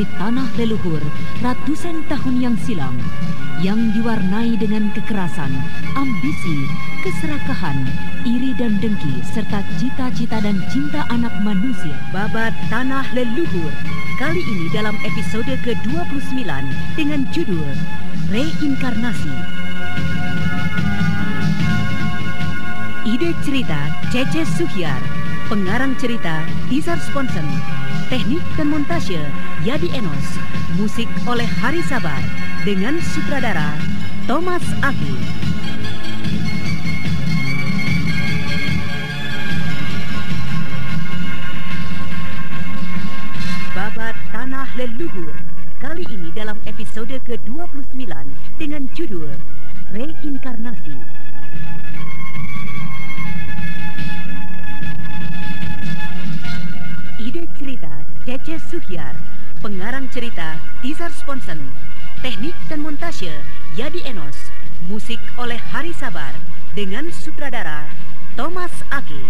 dari tanah leluhur ratusan tahun yang silam yang diwarnai dengan kekerasan, ambisi, keserakahan, iri dan dengki serta cita-cita dan cinta anak manusia. Babat Tanah Leluhur kali ini dalam episode ke-29 dengan judul Reinkarnasi. Ide cerita Cece Suhyar, pengarang cerita Izar Sponsen, teknik dan montase Yadi Enos, musik oleh Hari Sabar dengan sutradara Thomas Aki. Babat Tanah Leluhur kali ini dalam episode ke-29 dengan judul Reinkarnasi. Ide cerita Cece Suhyar, pengarang cerita Tizar Sponsen, teknik dan montase Yadi Enos, musik oleh Hari Sabar dengan sutradara Thomas Aki.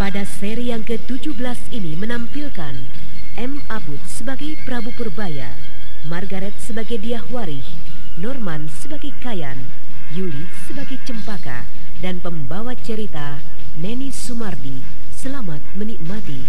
Pada seri yang ke-17 ini menampilkan M. Abud sebagai Prabu Purbaya, Margaret sebagai Diahwarih, Norman sebagai Kayan, Yuli sebagai Cempaka, dan pembawa cerita Neni Sumardi. Selamat menikmati.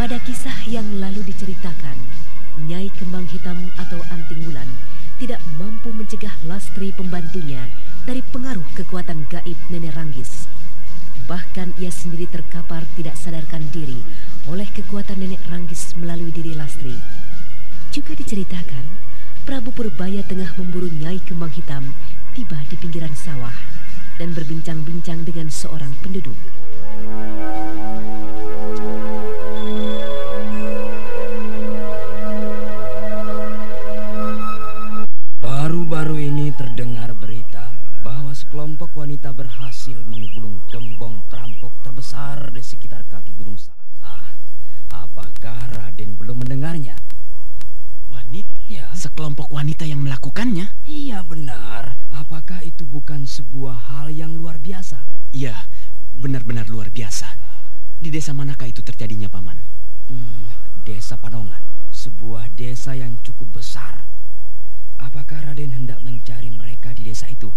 Pada kisah yang lalu diceritakan, Nyai Kembang Hitam atau Anting Wulan tidak mampu mencegah Lastri pembantunya dari pengaruh kekuatan gaib Nenek Ranggis. Bahkan ia sendiri terkapar tidak sadarkan diri oleh kekuatan Nenek Ranggis melalui diri Lastri. Juga diceritakan, Prabu Purbaya tengah memburu Nyai Kembang Hitam tiba di pinggiran sawah dan berbincang-bincang dengan seorang penduduk. Terdengar berita bahwa sekelompok wanita berhasil menggulung gembong perampok terbesar di sekitar kaki Gunung Salak. Ah, apakah Raden belum mendengarnya? Wanita? Ya. Sekelompok wanita yang melakukannya? Iya benar. Apakah itu bukan sebuah hal yang luar biasa? Iya, benar-benar luar biasa. Di desa manakah itu terjadinya, Paman? Hmm, desa Panongan, sebuah desa yang cukup besar. Apakah Raden hendak mencari mereka di desa itu?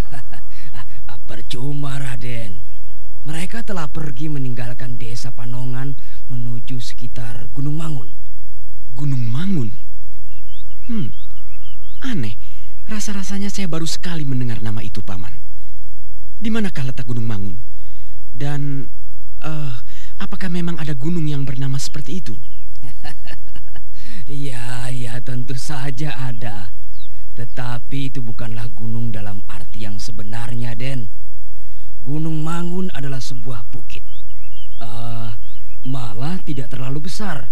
Percuma, Raden. Mereka telah pergi meninggalkan desa Panongan menuju sekitar Gunung Mangun. Gunung Mangun? Hmm, aneh. Rasa-rasanya saya baru sekali mendengar nama itu, Paman. Di manakah letak Gunung Mangun? Dan, uh, apakah memang ada gunung yang bernama seperti itu? Iya, ya tentu saja ada. Tetapi itu bukanlah gunung dalam arti yang sebenarnya, Den. Gunung Mangun adalah sebuah bukit. Uh, malah tidak terlalu besar.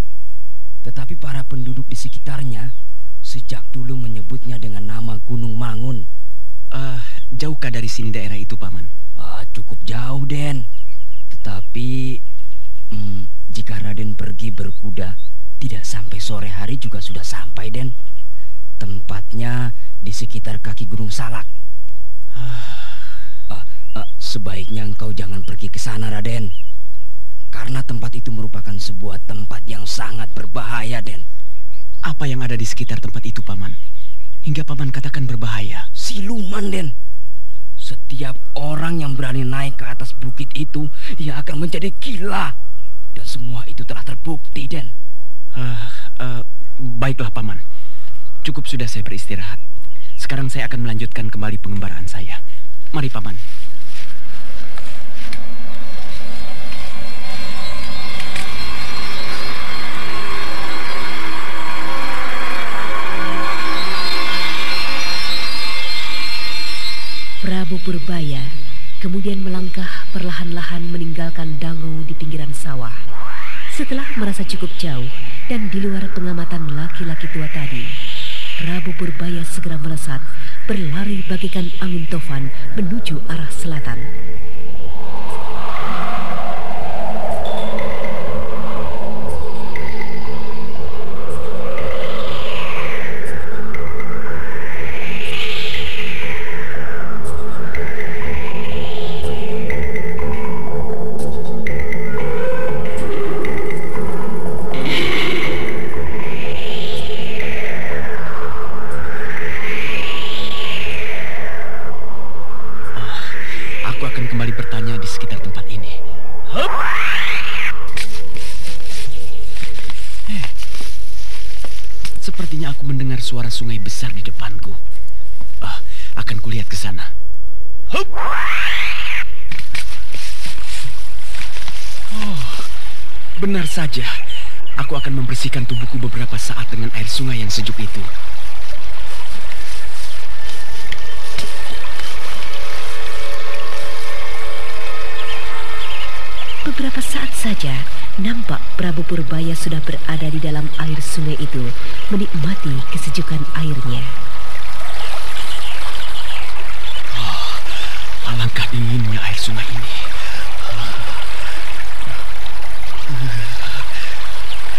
Tetapi para penduduk di sekitarnya sejak dulu menyebutnya dengan nama Gunung Mangun. Uh, jauhkah dari sini daerah itu, Paman? Uh, cukup jauh, Den. Tetapi hmm, jika Raden pergi berkuda, tidak sampai sore hari juga sudah sampai, Den. Tempatnya di sekitar kaki Gunung Salak. uh, uh, sebaiknya engkau jangan pergi ke sana, Raden. Karena tempat itu merupakan sebuah tempat yang sangat berbahaya, Den. Apa yang ada di sekitar tempat itu, Paman? Hingga Paman katakan berbahaya. Siluman, Den. Setiap orang yang berani naik ke atas bukit itu, ia akan menjadi gila. Dan semua itu telah terbukti, Den. Uh, uh, baiklah, Paman. Cukup sudah saya beristirahat. Sekarang saya akan melanjutkan kembali pengembaraan saya. Mari, Paman. Prabu Purbaya kemudian melangkah perlahan-lahan meninggalkan Dango di pinggiran sawah. Setelah merasa cukup jauh dan di luar pengamatan laki-laki tua tadi, Prabu Purbaya segera melesat, berlari bagikan angin tofan menuju arah selatan. Akan kulihat ke sana. Oh, benar saja. Aku akan membersihkan tubuhku beberapa saat dengan air sungai yang sejuk itu. Beberapa saat saja, Nampak Prabu Purbaya sudah berada di dalam air sungai itu, menikmati kesejukan airnya. Alangkah dinginnya air sungai ini.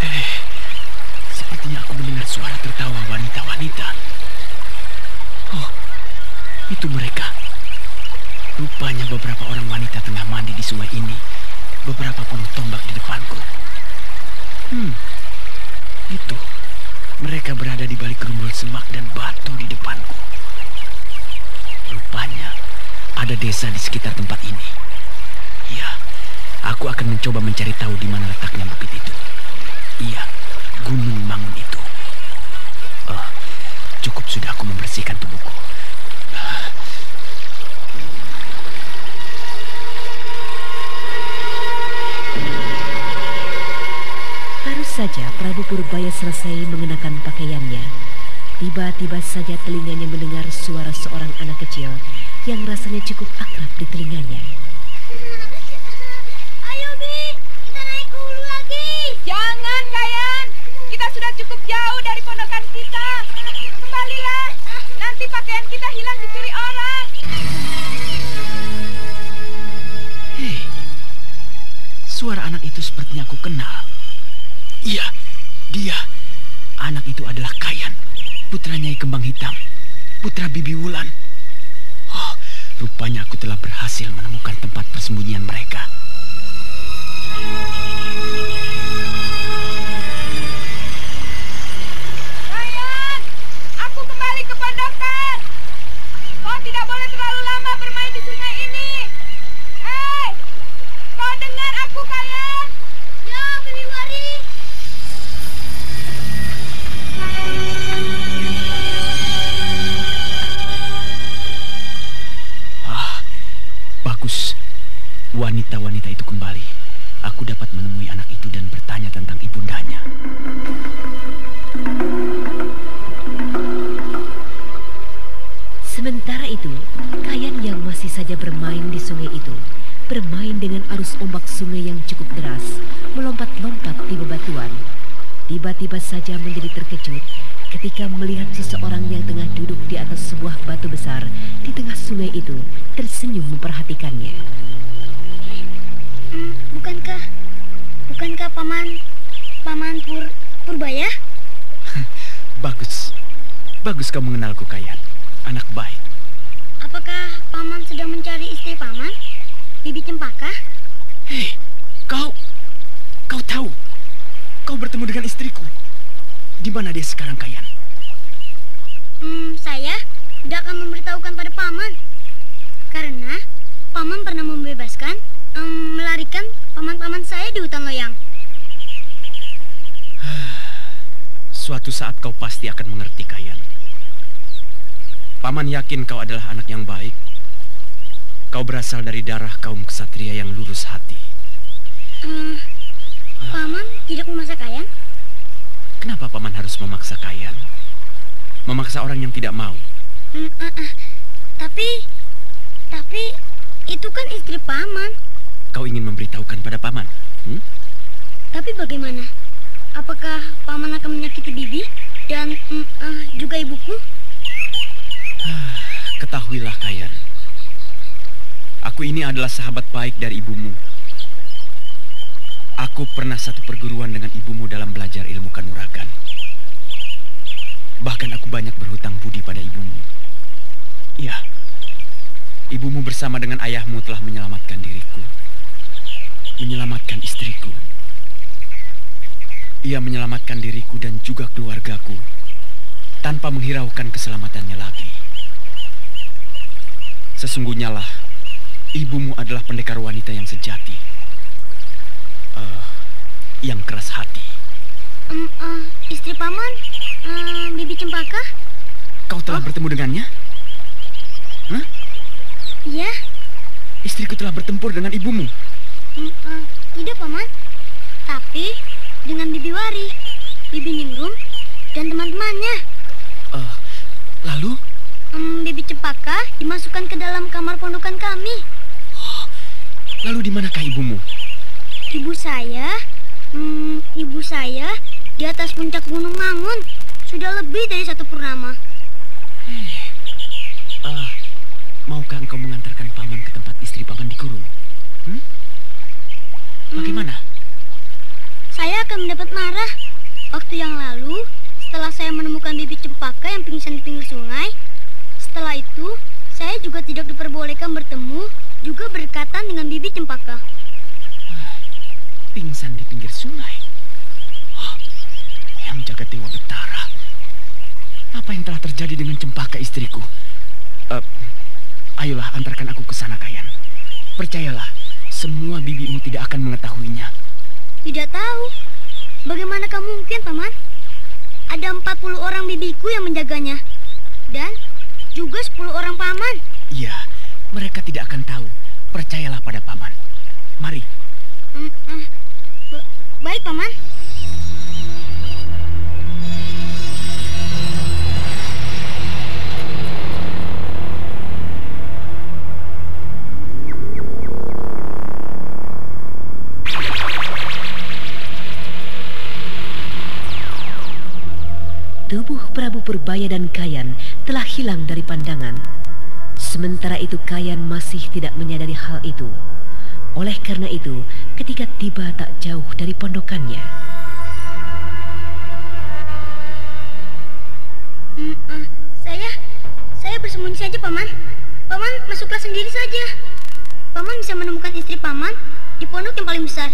Eh, sepertinya aku mendengar suara tertawa wanita-wanita. Oh, itu mereka. Rupanya beberapa orang wanita tengah mandi di sungai ini beberapa penuh tombak di depanku. Hmm, itu. Mereka berada di balik gerumbul semak dan batu di depanku. Rupanya ada desa di sekitar tempat ini. Ya, aku akan mencoba mencari tahu di mana letaknya bukit itu. Iya, Gunung Mangun itu. Oh, cukup sudah aku membersihkan tubuhku. saja Prabu Purbaya selesai mengenakan pakaiannya, tiba-tiba saja telinganya mendengar suara seorang anak kecil yang rasanya cukup akrab di telinganya. Ayo Bi, kita naik ke hulu lagi. Jangan Kayan, kita sudah cukup jauh dari pondokan kita. Kembalilah, nanti pakaian kita hilang dicuri orang. Hei, suara anak itu sepertinya aku kenal. Iya, dia. Anak itu adalah Kayan, putra Nyai Kembang Hitam, putra Bibi Wulan. Oh, rupanya aku telah berhasil menemukan tempat persembunyian mereka. Wanita-wanita itu kembali. Aku dapat menemui anak itu dan bertanya tentang ibundanya. Sementara itu, Kayan yang masih saja bermain di sungai itu, bermain dengan arus ombak sungai yang cukup deras, melompat-lompat di bebatuan. Tiba-tiba saja menjadi terkejut ketika melihat seseorang yang tengah duduk di atas sebuah batu besar di tengah sungai itu tersenyum memperhatikannya. Hmm, bukankah bukankah paman paman Pur Purbaya? Bagus. Bagus kau mengenalku, Kayan. Anak baik. Apakah paman sedang mencari istri paman? Bibi Cempaka? Hei, kau... Kau tahu? Kau bertemu dengan istriku. Di mana dia sekarang, Kayan? Hmm, saya tidak akan memberitahukan pada paman. Karena paman pernah membebaskan, em, melarikan paman-paman saya di hutan loyang. Suatu saat kau pasti akan mengerti, Kayan. Paman yakin kau adalah anak yang baik. Kau berasal dari darah kaum kesatria yang lurus hati. Eh, paman tidak memaksa kayan? Kenapa paman harus memaksa Kayan? Memaksa orang yang tidak mau. Hmm, eh, eh. Tapi, tapi itu kan istri paman. Kau ingin memberitahukan pada paman? Hmm? Tapi bagaimana? Apakah paman akan menyakiti bibi dan mm, eh, juga ibuku? Ketahuilah, Kayan. Aku ini adalah sahabat baik dari ibumu. Aku pernah satu perguruan dengan ibumu dalam belajar ilmu kanuragan. Bahkan aku banyak berhutang budi pada ibumu. Iya, ibumu bersama dengan ayahmu telah menyelamatkan diriku. Menyelamatkan istriku. Ia menyelamatkan diriku dan juga keluargaku tanpa menghiraukan keselamatannya lagi. Sesungguhnya lah, ibumu adalah pendekar wanita yang sejati. Eh, yang keras hati. Em, eh, istri paman, eh, bibi Cempaka? Kau telah bertemu dengannya? Hah? Iya. Istriku telah bertempur dengan ibumu. Tidak paman. Tapi dengan bibi Wari, bibi Ningrum, dan teman-temannya. Eh, lalu? Em, bibi Cempaka dimasukkan ke dalam kamar pondokan kami. Lalu di manakah ibumu? Ibu saya, hmm, ibu saya di atas puncak Gunung Mangun. Sudah lebih dari satu purnama. Ah, maukah engkau mengantarkan paman ke tempat istri paman dikurung? Hmm? Bagaimana? Saya akan mendapat marah. Waktu yang lalu, setelah saya menemukan bibi cempaka yang pingsan di pinggir sungai, setelah itu saya juga tidak diperbolehkan bertemu, juga berdekatan dengan bibi cempaka. Pingsan di pinggir sungai. Oh, yang jaga Dewa Betara. Apa yang telah terjadi dengan cempaka istriku? Eh, ayolah antarkan aku ke sana, Kayan. Percayalah, semua bibimu tidak akan mengetahuinya. Tidak tahu. Bagaimanakah mungkin, Paman? Ada 40 orang bibiku yang menjaganya. Dan juga 10 orang paman. Iya, mereka tidak akan tahu. Percayalah pada paman. Mari. Mm, mm. Ba- baik, Paman. Prabu Purbaya dan Kayan telah hilang dari pandangan. Sementara itu Kayan masih tidak menyadari hal itu. Oleh karena itu, ketika tiba tak jauh dari pondokannya, Mm, eh, saya, saya bersembunyi saja, Paman. Paman, masuklah sendiri saja. Paman bisa menemukan istri Paman di pondok yang paling besar.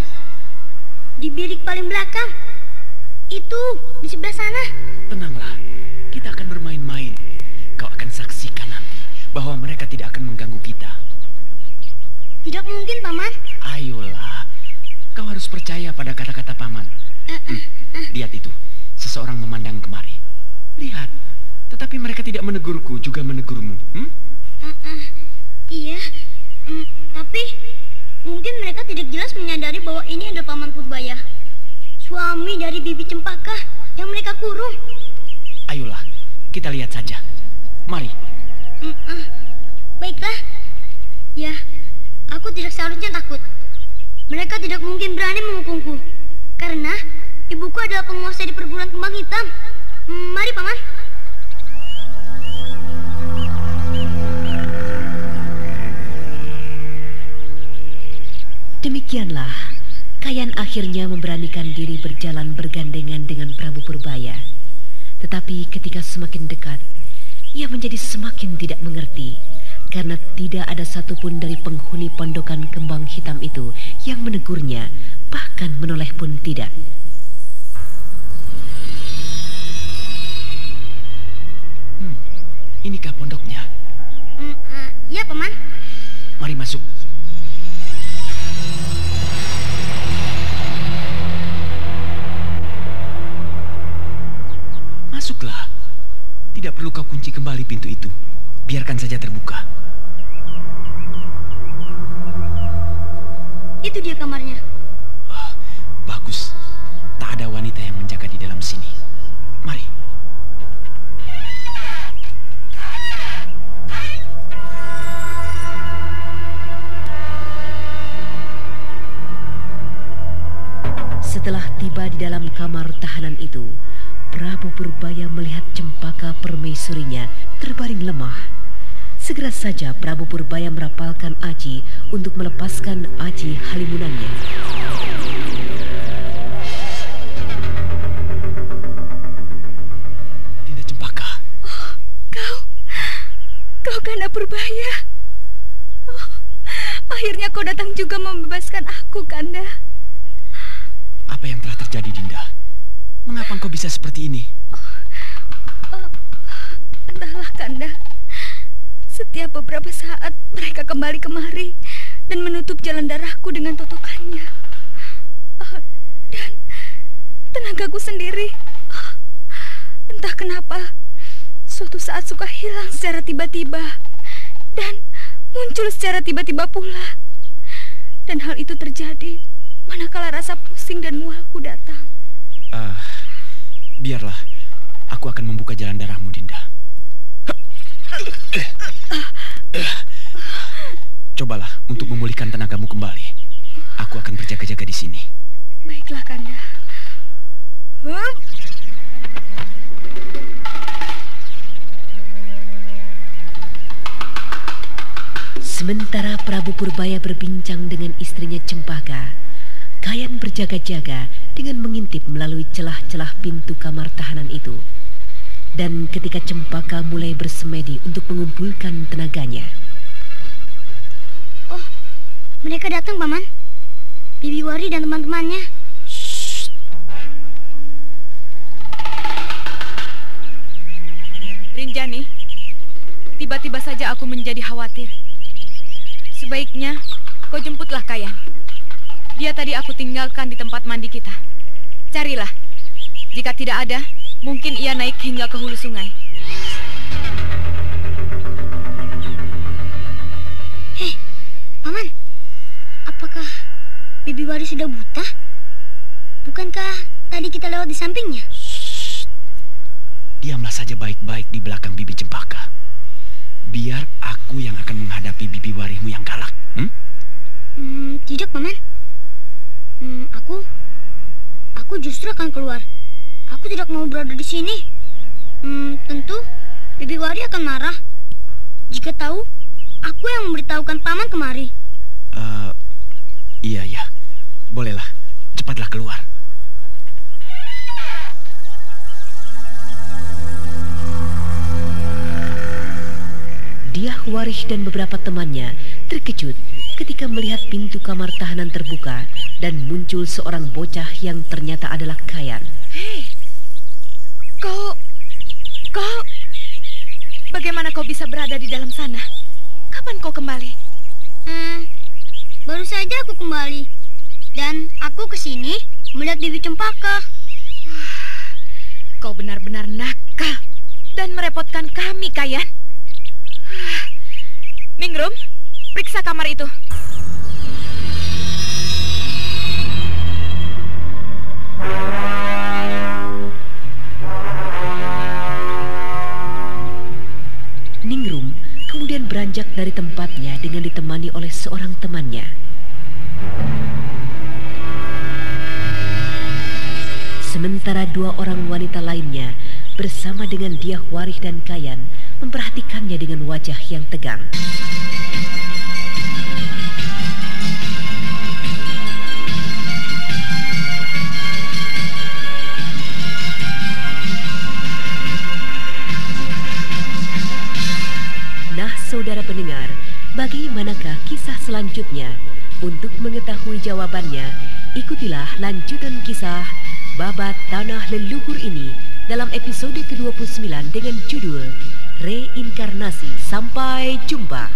Di bilik paling belakang. Itu, di sebelah sana. Tenanglah, kita akan bermain-main. Kau akan saksikan nanti bahwa mereka tidak akan mengganggu kita. Tidak mungkin, Paman. Ayolah, kau harus percaya pada kata-kata paman. Eh, eh, Lihat itu, seseorang memandang kemari. Lihat, tetapi mereka tidak menegurku, juga menegurmu. Hmm? eh, eh. Iya, Mm, tapi mungkin mereka tidak jelas menyadari bahwa ini adalah Paman Purbaya. Suami dari Bibi Cempaka yang mereka kurung. Ayolah, kita lihat saja. Mari. Mm, ah. Baiklah. Ya, aku tidak seharusnya takut. Mereka tidak mungkin berani menghukumku. Karena ibuku adalah penguasa di perguruan kembang hitam. Mm, mari, Paman. demikianlah Kayan akhirnya memberanikan diri berjalan bergandengan dengan Prabu Purbaya. Tetapi ketika semakin dekat, ia menjadi semakin tidak mengerti karena tidak ada satupun dari penghuni pondokan kembang hitam itu yang menegurnya, bahkan menoleh pun tidak. Hmm, inikah pondoknya? Mm, ah, ya, Paman. Mari masuk. Masuklah. Tidak perlu kau kunci kembali pintu itu. Biarkan saja terbuka. Itu dia kamarnya. Oh, bagus. Tak ada wanita yang menjaga di dalam sini. Mari. Setelah tiba di dalam kamar tahanan itu, Prabu Purbaya melihat cempaka permaisurinya terbaring lemah. Segera saja Prabu Purbaya merapalkan Aji untuk melepaskan Aji halimunannya. Dinda Cempaka. Kau, kau Kanda Purbaya. Oh, akhirnya kau datang juga membebaskan aku, Kanda. Apa yang telah terjadi, Dinda? Mengapa engkau bisa seperti ini? Oh, entahlah, Kanda. Setiap beberapa saat mereka kembali kemari dan menutup jalan darahku dengan totokannya. Oh, dan tenagaku sendiri. Oh, entah kenapa, suatu saat suka hilang secara tiba-tiba dan muncul secara tiba-tiba pula. Dan hal itu terjadi manakala rasa pusing dan mualku datang. Ah, biarlah. Aku akan membuka jalan darahmu, Dinda. Cobalah untuk memulihkan tenagamu kembali. Aku akan berjaga-jaga di sini. Baiklah, Kanda. Hup. Sementara Prabu Purbaya berbincang dengan istrinya Cempaka, Kayan berjaga-jaga dengan mengintip melalui celah-celah pintu kamar tahanan itu. Dan ketika Cempaka mulai bersemedi untuk mengumpulkan tenaganya, Oh, mereka datang, Paman. Bibi Wari dan teman-temannya. Rinjani, tiba-tiba saja aku menjadi khawatir. Sebaiknya kau jemputlah Kayan. Dia tadi aku tinggalkan di tempat mandi kita. Carilah. Jika tidak ada, mungkin ia naik hingga ke hulu sungai. Hei, Paman. Apakah Bibi Wari sudah buta? Bukankah tadi kita lewat di sampingnya? Diamlah saja baik-baik di belakang bibi Cempaka. Biar aku yang akan menghadapi bibi warimu yang galak. Hmm? Hmm, tidak, Paman. Hmm, aku... Aku justru akan keluar. Aku tidak mau berada di sini. Hmm, tentu Bibi Wari akan marah. Jika tahu, aku yang memberitahukan Paman kemari. Eh, iya, iya. Bolehlah. Cepatlah keluar. Diah Warih dan beberapa temannya terkejut ketika melihat pintu kamar tahanan terbuka dan muncul seorang bocah yang ternyata adalah Kayan. Hei, kau... Kau... Bagaimana kau bisa berada di dalam sana? Kapan kau kembali? Hmm, baru saja aku kembali. Dan aku ke sini melihat Bibi Cempaka. Kau benar-benar nakal dan merepotkan kami, Kayan. Ningrum, periksa kamar itu. Ningrum kemudian beranjak dari tempatnya dengan ditemani oleh seorang temannya. Sementara dua orang wanita lainnya bersama dengan Diah Warih dan Kayan memperhatikannya dengan wajah yang tegang. Saudara pendengar, bagaimanakah kisah selanjutnya? Untuk mengetahui jawabannya, ikutilah lanjutan kisah Babat Tanah Leluhur ini dalam episode ke-29 dengan judul Reinkarnasi. Sampai jumpa.